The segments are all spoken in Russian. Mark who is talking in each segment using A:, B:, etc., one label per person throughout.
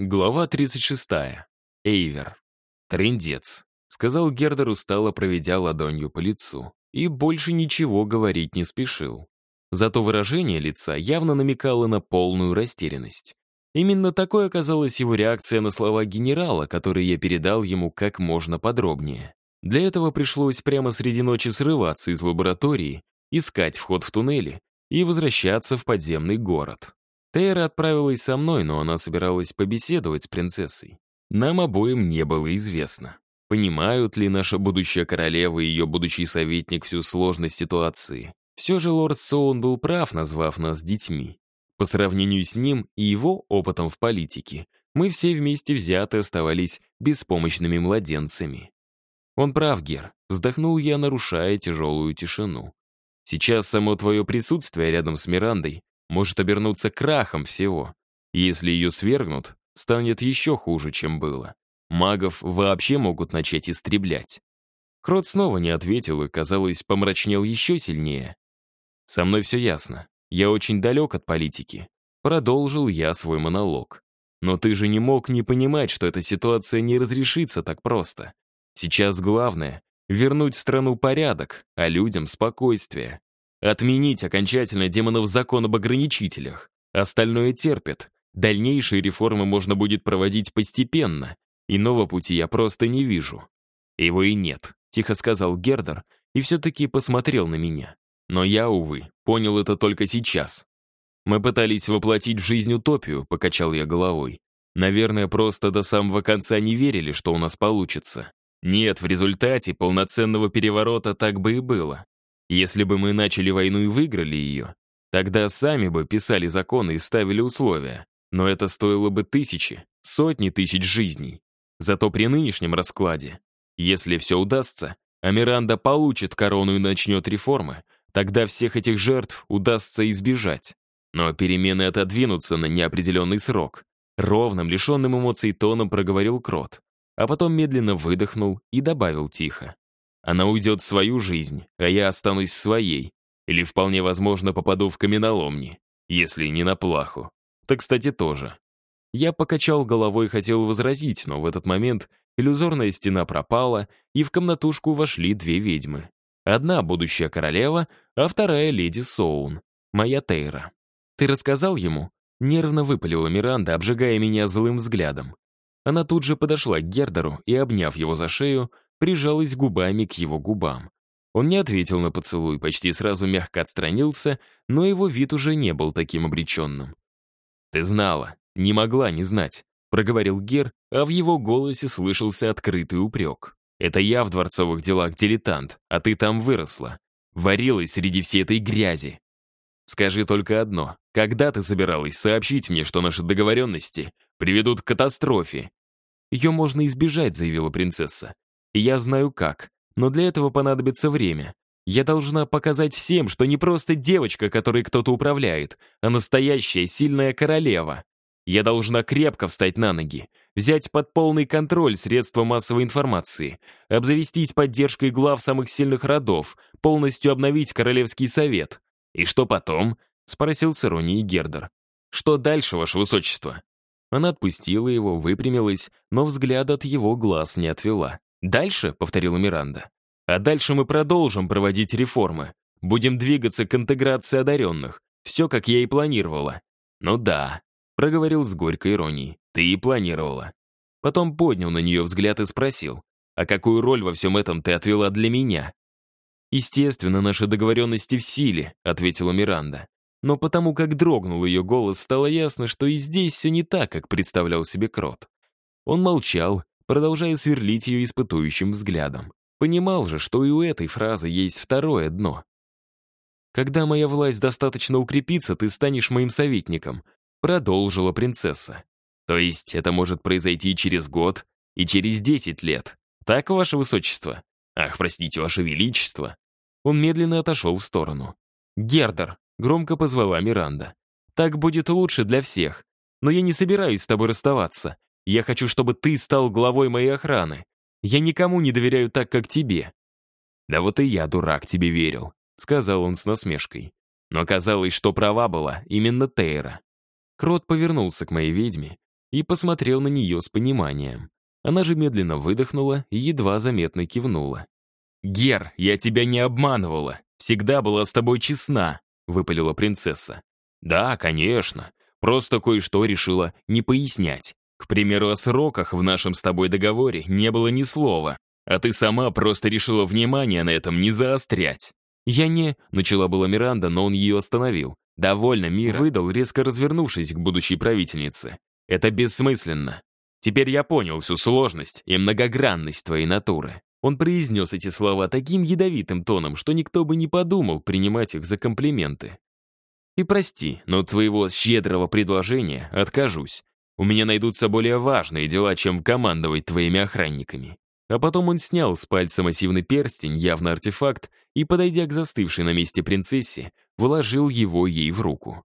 A: Глава 36. Эйвер. Трындец. Сказал Гердер, устало проведя ладонью по лицу. И больше ничего говорить не спешил. Зато выражение лица явно намекало на полную растерянность. Именно такой оказалась его реакция на слова генерала, которые я передал ему как можно подробнее. Для этого пришлось прямо среди ночи срываться из лаборатории, искать вход в туннели и возвращаться в подземный город. Тейра отправилась со мной, но она собиралась побеседовать с принцессой. Нам обоим не было известно, понимают ли наша будущая королева и ее будущий советник всю сложность ситуации. Все же лорд Соун был прав, назвав нас детьми. По сравнению с ним и его опытом в политике, мы все вместе взяты оставались беспомощными младенцами. Он прав, Гер, вздохнул я, нарушая тяжелую тишину. Сейчас само твое присутствие рядом с Мирандой может обернуться крахом всего. Если ее свергнут, станет еще хуже, чем было. Магов вообще могут начать истреблять. Крот снова не ответил и, казалось, помрачнел еще сильнее. «Со мной все ясно. Я очень далек от политики». Продолжил я свой монолог. «Но ты же не мог не понимать, что эта ситуация не разрешится так просто. Сейчас главное — вернуть страну порядок, а людям — спокойствие. Отменить окончательно демонов закон об ограничителях. Остальное терпит. Дальнейшие реформы можно будет проводить постепенно. Иного пути я просто не вижу. Его и нет, тихо сказал Гердер и все-таки посмотрел на меня. Но я, увы, понял это только сейчас. Мы пытались воплотить в жизнь утопию, покачал я головой. Наверное, просто до самого конца не верили, что у нас получится. Нет, в результате полноценного переворота так бы и было. Если бы мы начали войну и выиграли ее, тогда сами бы писали законы и ставили условия. Но это стоило бы тысячи, сотни тысяч жизней. Зато при нынешнем раскладе, если все удастся, а Миранда получит корону и начнет реформы, тогда всех этих жертв удастся избежать. Но перемены отодвинутся на неопределенный срок. Ровным, лишенным эмоций тоном проговорил Крот, а потом медленно выдохнул и добавил тихо. Она уйдет в свою жизнь, а я останусь своей. Или вполне возможно попаду в каменоломни, если не на плаху. Так, кстати, тоже. Я покачал головой и хотел возразить, но в этот момент иллюзорная стена пропала, и в комнатушку вошли две ведьмы. Одна — будущая королева, а вторая — леди Соун, моя Тейра. «Ты рассказал ему?» — нервно выпалила Миранда, обжигая меня злым взглядом. Она тут же подошла к Гердеру и, обняв его за шею, прижалась губами к его губам. Он не ответил на поцелуй, почти сразу мягко отстранился, но его вид уже не был таким обреченным. «Ты знала, не могла не знать», — проговорил Гер, а в его голосе слышался открытый упрек. «Это я в дворцовых делах дилетант, а ты там выросла. Варилась среди всей этой грязи. Скажи только одно. Когда ты собиралась сообщить мне, что наши договоренности приведут к катастрофе?» «Ее можно избежать», — заявила принцесса. Я знаю как, но для этого понадобится время. Я должна показать всем, что не просто девочка, которой кто-то управляет, а настоящая сильная королева. Я должна крепко встать на ноги, взять под полный контроль средства массовой информации, обзавестись поддержкой глав самых сильных родов, полностью обновить Королевский совет. «И что потом?» — спросил с иронией Гердер. «Что дальше, ваше высочество?» Она отпустила его, выпрямилась, но взгляд от его глаз не отвела. «Дальше», — повторила Миранда, «а дальше мы продолжим проводить реформы. Будем двигаться к интеграции одаренных. Все, как я и планировала». «Ну да», — проговорил с горькой иронией, «ты и планировала». Потом поднял на нее взгляд и спросил, «А какую роль во всем этом ты отвела для меня?» «Естественно, наши договоренности в силе», — ответила Миранда. Но потому как дрогнул ее голос, стало ясно, что и здесь все не так, как представлял себе Крот. Он молчал, продолжая сверлить ее испытующим взглядом. Понимал же, что и у этой фразы есть второе дно. «Когда моя власть достаточно укрепится, ты станешь моим советником», продолжила принцесса. «То есть это может произойти через год и через десять лет. Так, ваше высочество? Ах, простите, ваше величество». Он медленно отошел в сторону. «Гердер», — громко позвала Миранда. «Так будет лучше для всех. Но я не собираюсь с тобой расставаться. Я хочу, чтобы ты стал главой моей охраны. Я никому не доверяю так, как тебе». «Да вот и я, дурак, тебе верил», — сказал он с насмешкой. Но оказалось, что права была именно Тейра. Крот повернулся к моей ведьме и посмотрел на нее с пониманием. Она же медленно выдохнула и едва заметно кивнула. «Гер, я тебя не обманывала. Всегда была с тобой честна», — выпалила принцесса. «Да, конечно. Просто кое-что решила не пояснять. К примеру, о сроках в нашем с тобой договоре не было ни слова, а ты сама просто решила внимание на этом не заострять». «Я не...» — начала была Миранда, но он ее остановил. «Довольно, Мир», — выдал, резко развернувшись к будущей правительнице. «Это бессмысленно. Теперь я понял всю сложность и многогранность твоей натуры». Он произнес эти слова таким ядовитым тоном, что никто бы не подумал принимать их за комплименты. «И прости, но от твоего щедрого предложения откажусь. У меня найдутся более важные дела, чем командовать твоими охранниками». А потом он снял с пальца массивный перстень, явно артефакт, и, подойдя к застывшей на месте принцессе, вложил его ей в руку.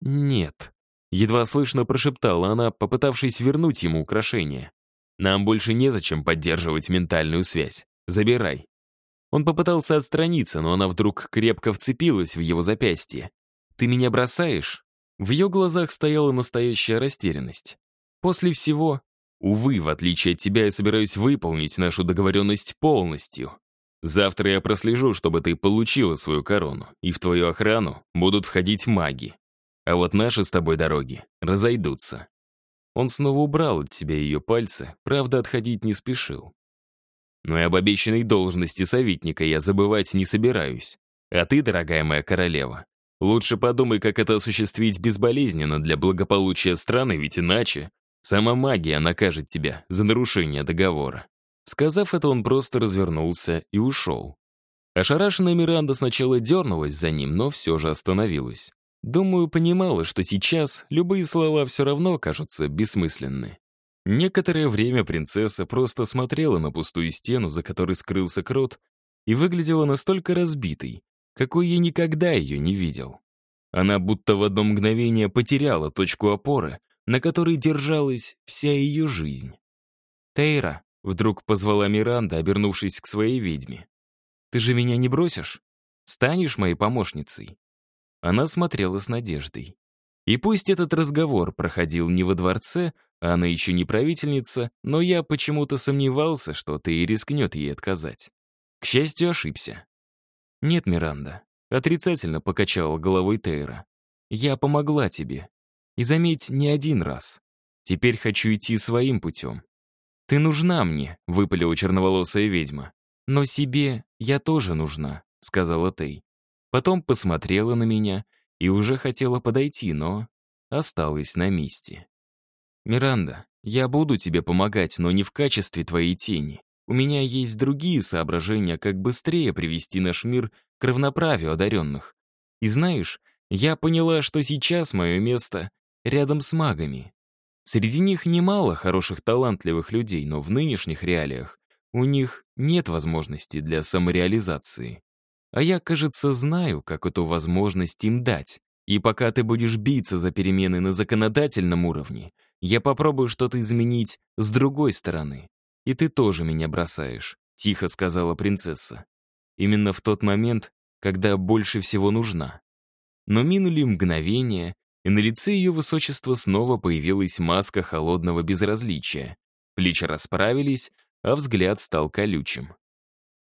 A: «Нет», — едва слышно прошептала она, попытавшись вернуть ему украшение. Нам больше незачем поддерживать ментальную связь. Забирай». Он попытался отстраниться, но она вдруг крепко вцепилась в его запястье. «Ты меня бросаешь?» В ее глазах стояла настоящая растерянность. После всего, увы, в отличие от тебя, я собираюсь выполнить нашу договоренность полностью. Завтра я прослежу, чтобы ты получила свою корону, и в твою охрану будут входить маги. А вот наши с тобой дороги разойдутся. Он снова убрал от себя ее пальцы, правда, отходить не спешил. Но и об обещанной должности советника я забывать не собираюсь. А ты, дорогая моя королева, лучше подумай, как это осуществить безболезненно для благополучия страны, ведь иначе сама магия накажет тебя за нарушение договора. Сказав это, он просто развернулся и ушел. Ошарашенная Миранда сначала дернулась за ним, но все же остановилась. Думаю, понимала, что сейчас любые слова все равно кажутся бессмысленны. Некоторое время принцесса просто смотрела на пустую стену, за которой скрылся крот, и выглядела настолько разбитой, какой я никогда ее не видел. Она будто в одно мгновение потеряла точку опоры, на которой держалась вся ее жизнь. «Тейра», — вдруг позвала Миранда, обернувшись к своей ведьме, «ты же меня не бросишь? Станешь моей помощницей?» Она смотрела с надеждой. И пусть этот разговор проходил не во дворце, а она еще не правительница, но я почему-то сомневался, что ты и рискнет ей отказать. К счастью, ошибся. «Нет, Миранда», — отрицательно покачала головой Тейра. «Я помогла тебе. И заметь, не один раз. Теперь хочу идти своим путем. Ты нужна мне», — выпалила черноволосая ведьма. «Но себе я тоже нужна», — сказала Тей. Потом посмотрела на меня и уже хотела подойти, но осталась на месте. «Миранда, я буду тебе помогать, но не в качестве твоей тени. У меня есть другие соображения, как быстрее привести наш мир к равноправию одаренных. И знаешь, я поняла, что сейчас мое место рядом с магами. Среди них немало хороших талантливых людей, но в нынешних реалиях у них нет возможности для самореализации. А я, кажется, знаю, как эту возможность им дать. И пока ты будешь биться за перемены на законодательном уровне, я попробую что-то изменить с другой стороны. И ты тоже меня бросаешь», — тихо сказала принцесса. Именно в тот момент, когда больше всего нужна. Но минули мгновения, и на лице ее высочества снова появилась маска холодного безразличия. Плечи расправились, а взгляд стал колючим.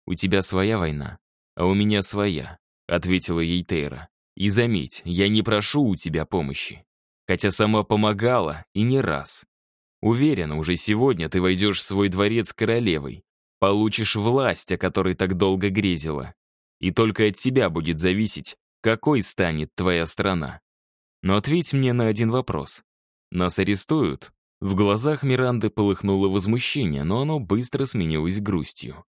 A: «У тебя своя война, «А у меня своя», — ответила ей Тейра. «И заметь, я не прошу у тебя помощи. Хотя сама помогала, и не раз. Уверена, уже сегодня ты войдешь в свой дворец королевой, получишь власть, о которой так долго грезила. И только от тебя будет зависеть, какой станет твоя страна. Но ответь мне на один вопрос. Нас арестуют?» В глазах Миранды полыхнуло возмущение, но оно быстро сменилось грустью.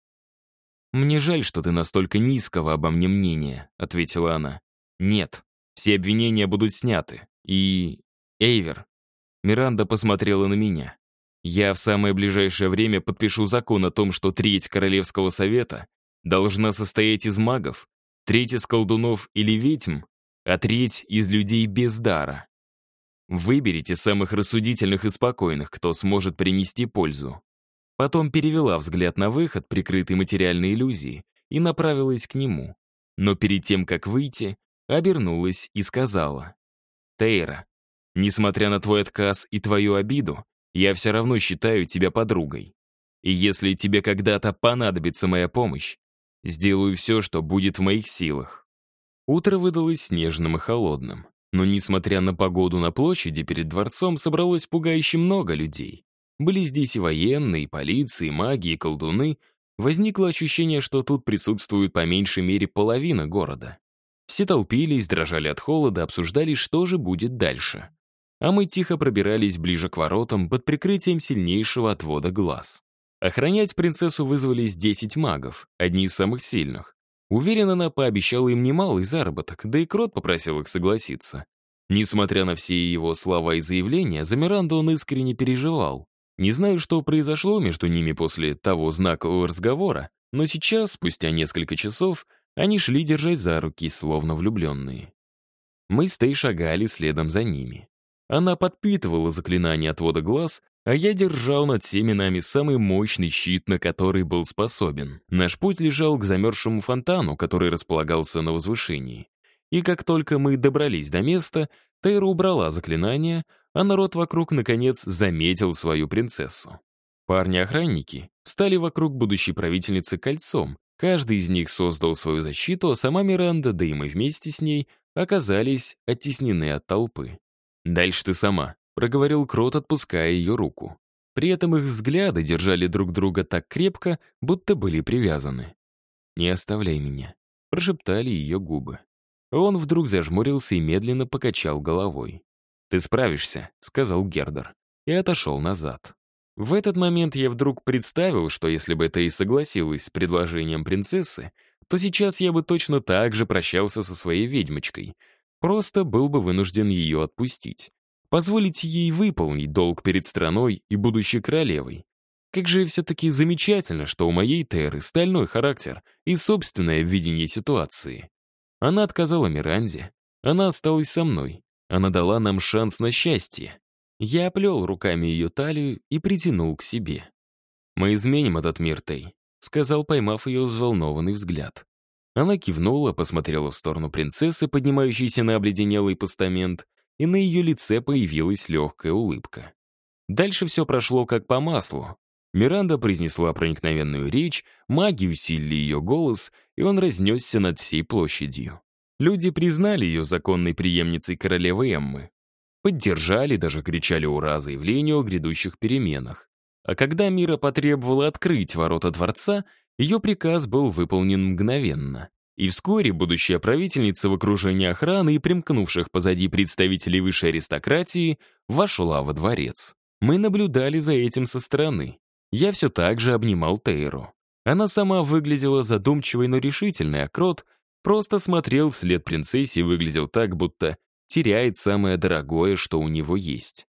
A: «Мне жаль, что ты настолько низкого обо мне мнения», — ответила она. «Нет, все обвинения будут сняты. И... Эйвер». Миранда посмотрела на меня. «Я в самое ближайшее время подпишу закон о том, что треть Королевского совета должна состоять из магов, треть из колдунов или ведьм, а треть из людей без дара. Выберите самых рассудительных и спокойных, кто сможет принести пользу. Потом перевела взгляд на выход, прикрытый материальной иллюзией, и направилась к нему. Но перед тем, как выйти, обернулась и сказала. «Тейра, Несмотря на твой отказ и твою обиду, я все равно считаю тебя подругой. И если тебе когда-то понадобится моя помощь, сделаю все, что будет в моих силах». Утро выдалось снежным и холодным. Но, несмотря на погоду на площади перед дворцом, собралось пугающе много людей. Были здесь и военные, и полиции, и маги, и колдуны. Возникло ощущение, что тут присутствует по меньшей мере половина города. Все толпились, дрожали от холода, обсуждали, что же будет дальше. А мы тихо пробирались ближе к воротам под прикрытием сильнейшего отвода глаз. Охранять принцессу вызвались 10 магов, одни из самых сильных. Уверен, она пообещала им немалый заработок, да и Крот попросил их согласиться. Несмотря на все его слова и заявления, за Миранду он искренне переживал. Не знаю, что произошло между ними после того знакового разговора, но сейчас, спустя несколько часов, они шли держать за руки, словно влюбленные. Мы с Тей шагали следом за ними. Она подпитывала заклинание отвода глаз, а я держал над всеми нами самый мощный щит, на который был способен. Наш путь лежал к замерзшему фонтану, который располагался на возвышении. И как только мы добрались до места, Тейра убрала заклинание, а народ вокруг, наконец, заметил свою принцессу. Парни-охранники стали вокруг будущей правительницы кольцом. Каждый из них создал свою защиту, а сама Миранда, да и мы вместе с ней, оказались оттеснены от толпы. «Дальше ты сама», проговорил Крот, отпуская ее руку. При этом их взгляды держали друг друга так крепко, будто были привязаны. «Не оставляй меня», — прошептали ее губы. Он вдруг зажмурился и медленно покачал головой. «Ты справишься», — сказал Гердер, и отошел назад. В этот момент я вдруг представил, что если бы ты и согласилась с предложением принцессы, то сейчас я бы точно так же прощался со своей ведьмочкой, просто был бы вынужден ее отпустить позволить ей выполнить долг перед страной и будущей королевой. Как же все-таки замечательно, что у моей Теры стальной характер и собственное видение ситуации. Она отказала Миранде, она осталась со мной, она дала нам шанс на счастье. Я оплел руками ее талию и притянул к себе. «Мы изменим этот мир, Тей», — сказал, поймав ее взволнованный взгляд. Она кивнула, посмотрела в сторону принцессы, поднимающейся на обледенелый постамент, и на ее лице появилась легкая улыбка. Дальше все прошло как по маслу. Миранда произнесла проникновенную речь, маги усилили ее голос, и он разнесся над всей площадью. Люди признали ее законной преемницей королевы Эммы. Поддержали, даже кричали «Ура!» заявлению о грядущих переменах. А когда Мира потребовала открыть ворота дворца, ее приказ был выполнен мгновенно. И вскоре будущая правительница в окружении охраны и примкнувших позади представителей высшей аристократии вошла во дворец. Мы наблюдали за этим со стороны. Я все так же обнимал Тейру. Она сама выглядела задумчивой, но решительной, а Крот просто смотрел вслед принцессе и выглядел так, будто теряет самое дорогое, что у него есть.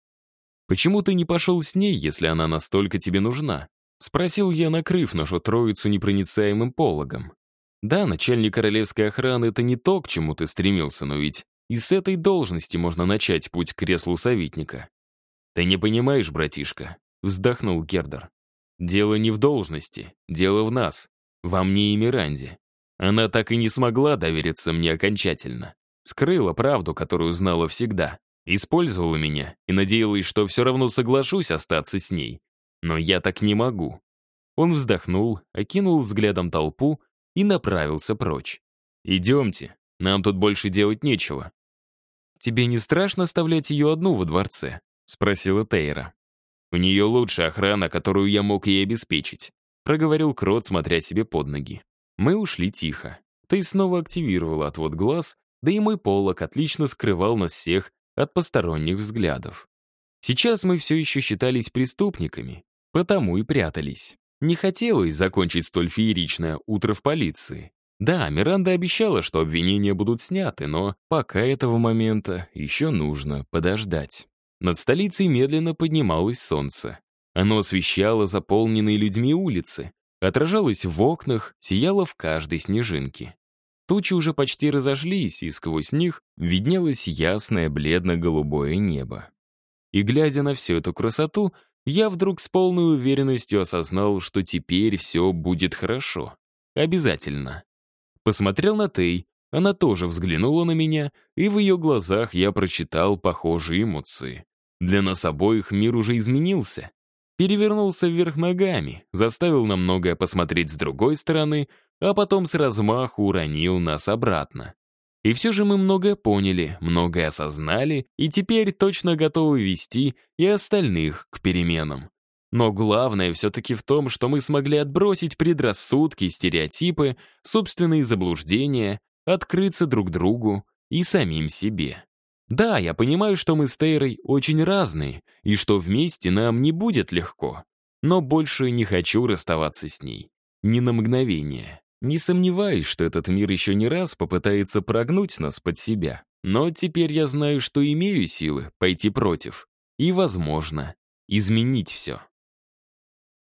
A: «Почему ты не пошел с ней, если она настолько тебе нужна?» — спросил я, накрыв нашу троицу непроницаемым пологом. Да, начальник королевской охраны — это не то, к чему ты стремился, но ведь и с этой должности можно начать путь к креслу советника. Ты не понимаешь, братишка, — вздохнул Гердер. Дело не в должности, дело в нас, во мне и Миранде. Она так и не смогла довериться мне окончательно. Скрыла правду, которую знала всегда. Использовала меня и надеялась, что все равно соглашусь остаться с ней. Но я так не могу. Он вздохнул, окинул взглядом толпу и направился прочь. «Идемте, нам тут больше делать нечего». «Тебе не страшно оставлять ее одну во дворце?» — спросила Тейра. «У нее лучшая охрана, которую я мог ей обеспечить», — проговорил Крот, смотря себе под ноги. Мы ушли тихо. Ты снова активировала отвод глаз, да и мой полок отлично скрывал нас всех от посторонних взглядов. Сейчас мы все еще считались преступниками, потому и прятались. Не хотелось закончить столь фееричное утро в полиции. Да, Миранда обещала, что обвинения будут сняты, но пока этого момента еще нужно подождать. Над столицей медленно поднималось солнце. Оно освещало заполненные людьми улицы, отражалось в окнах, сияло в каждой снежинке. Тучи уже почти разошлись, и сквозь них виднелось ясное бледно-голубое небо. И глядя на всю эту красоту, я вдруг с полной уверенностью осознал, что теперь все будет хорошо. Обязательно. Посмотрел на Тей, Она тоже взглянула на меня, и в ее глазах я прочитал похожие эмоции. Для нас обоих мир уже изменился. Перевернулся вверх ногами, заставил на многое посмотреть с другой стороны, а потом с размаху уронил нас обратно. И все же мы многое поняли, многое осознали, и теперь точно готовы вести и остальных к переменам. Но главное все-таки в том, что мы смогли отбросить предрассудки, стереотипы, собственные заблуждения, открыться друг другу и самим себе. Да, я понимаю, что мы с Тейрой очень разные, и что вместе нам не будет легко. Но больше не хочу расставаться с ней. Ни на мгновение. Не сомневаюсь, что этот мир еще не раз попытается прогнуть нас под себя. Но теперь я знаю, что имею силы пойти против. И, возможно, изменить все.